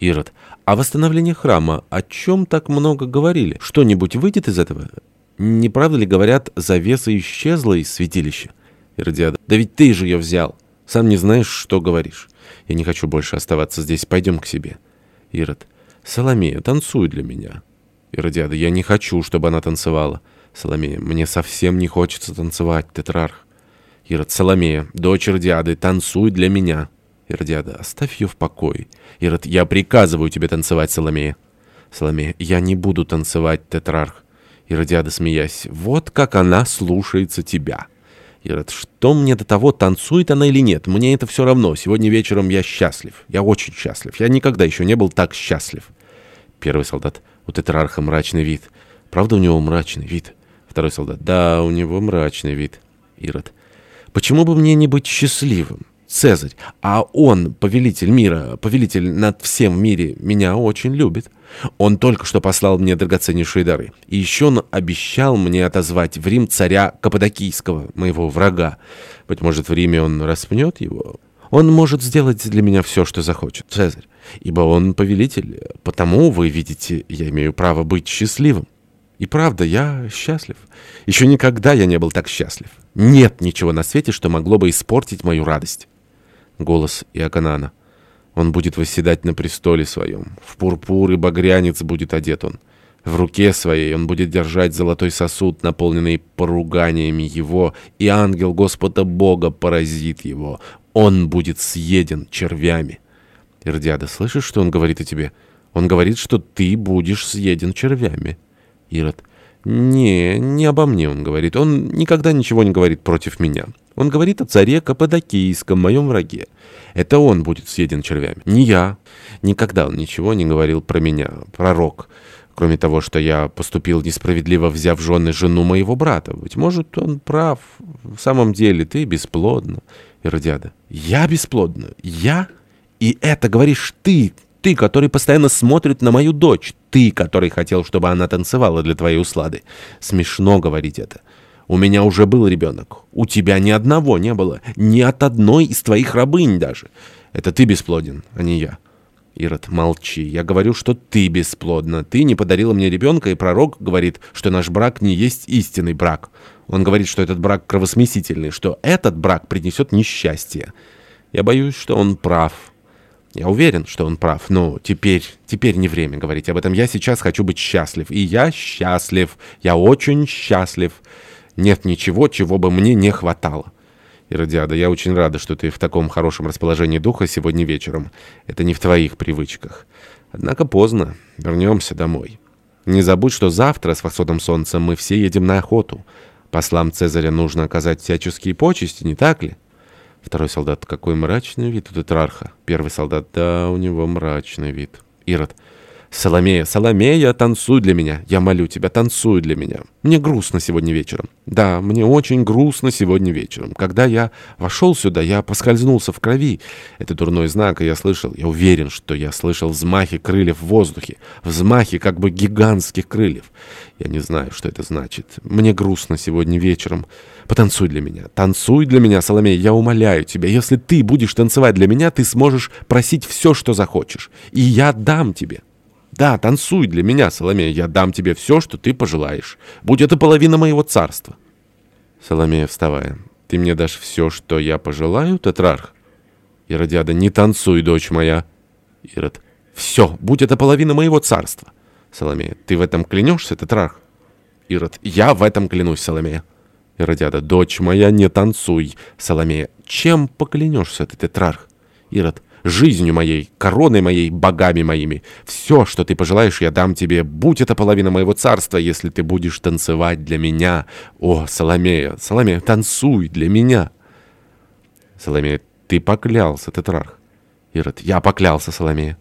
Ирод. А восстановление храма, о чем так много говорили? Что-нибудь выйдет из этого? Не правда ли, говорят, завеса исчезла из святилища? Иродиада. Да ведь ты же ее взял. Сам не знаешь, что говоришь. Я не хочу больше оставаться здесь. Пойдем к себе. Ирод. Соломея, танцуй для меня. Иродиада. Я не хочу, чтобы она танцевала. Соломея. Мне совсем не хочется танцевать, тетрарх. Ирод. Соломея, дочь Иродиады, танцуй для меня. Иродиада. Оставь ее в покое. Ирод. Я приказываю тебе танцевать, Соломея. Соломея. Я не буду танцевать, тетрарх. Иродиада, смеясь. Вот как она слушается тебя. Ирод, что мне до того, танцует она или нет? Мне это все равно. Сегодня вечером я счастлив. Я очень счастлив. Я никогда еще не был так счастлив. Первый солдат. У тетрарха мрачный вид. Правда, у него мрачный вид? Второй солдат. Да, у него мрачный вид. Ирод. Почему бы мне не быть счастливым? Цезарь, а он, повелитель мира, повелитель над всем мире, меня очень любит. Он только что послал мне драгоценнейшие дары. И еще он обещал мне отозвать в Рим царя Каппадокийского, моего врага. Быть может, в Риме он распнет его? Он может сделать для меня все, что захочет, Цезарь, ибо он повелитель. Потому, вы видите, я имею право быть счастливым. И правда, я счастлив. Еще никогда я не был так счастлив. Нет ничего на свете, что могло бы испортить мою радость. Голос Иоканана. Он будет восседать на престоле своем. В пурпур и багрянец будет одет он. В руке своей он будет держать золотой сосуд, наполненный поруганиями его, и ангел Господа Бога поразит его. Он будет съеден червями. Ирдиада, слышишь, что он говорит о тебе? Он говорит, что ты будешь съеден червями. Ирод. «Не, не обо мне он говорит. Он никогда ничего не говорит против меня. Он говорит о царе Каппадокийском, моем враге. Это он будет съеден червями, не я. Никогда он ничего не говорил про меня, пророк. Кроме того, что я поступил несправедливо, взяв жены жену моего брата. Быть может, он прав. В самом деле, ты бесплодна. Иродиада. Я бесплодна? Я? И это говоришь ты, ты, который постоянно смотрит на мою дочь. Ты, который хотел, чтобы она танцевала для твоей услады. Смешно говорить это. У меня уже был ребенок. У тебя ни одного не было. Ни от одной из твоих рабынь даже. Это ты бесплоден, а не я. Ирод, молчи. Я говорю, что ты бесплодна. Ты не подарила мне ребенка, и пророк говорит, что наш брак не есть истинный брак. Он говорит, что этот брак кровосмесительный, что этот брак принесет несчастье. Я боюсь, что он прав. Я уверен, что он прав, но теперь, теперь не время говорить об этом. Я сейчас хочу быть счастлив, и я счастлив, я очень счастлив. Нет ничего, чего бы мне не хватало. Иродиада, я очень рада, что ты в таком хорошем расположении духа сегодня вечером. Это не в твоих привычках. Однако поздно. Вернемся домой. Не забудь, что завтра с восходом солнца мы все едем на охоту. Послам Цезаря нужно оказать всяческие почести, не так ли? Второй солдат. Какой мрачный вид у тетрарха. Первый солдат. Да, у него мрачный вид. Ирод. «Соломея, Соломея, танцуй для меня! Я молю тебя, танцуй для меня! Мне грустно сегодня вечером. Да, мне очень грустно сегодня вечером. Когда я вошел сюда, я поскользнулся в крови. Это дурной знак, и я слышал, я уверен, что я слышал взмахи крыльев в воздухе. Взмахи как бы гигантских крыльев. Я не знаю, что это значит. Мне грустно сегодня вечером. Потанцуй для меня. Танцуй для меня, Соломея, я умоляю тебя. Если ты будешь танцевать для меня, ты сможешь просить все, что захочешь. И я дам тебе». Да, танцуй для меня, Соломея, я дам тебе все, что ты пожелаешь. Будь это половина моего царства. Соломея, вставая. Ты мне дашь все, что я пожелаю, Тетрарх? Иродиада, не танцуй, дочь моя. Ирод, все, будь это половина моего царства. Соломея, ты в этом клянешься, Тетрарх? Ирод, я в этом клянусь, Соломея. Иродиада, дочь моя, не танцуй. Соломея, чем поклянешься ты, Тетрарх? Ирод, жизнью моей, короной моей, богами моими. Все, что ты пожелаешь, я дам тебе. Будь это половина моего царства, если ты будешь танцевать для меня. О, Соломея, Соломея, танцуй для меня. Соломея, ты поклялся, Тетрарх. Ирод, я поклялся, Соломея.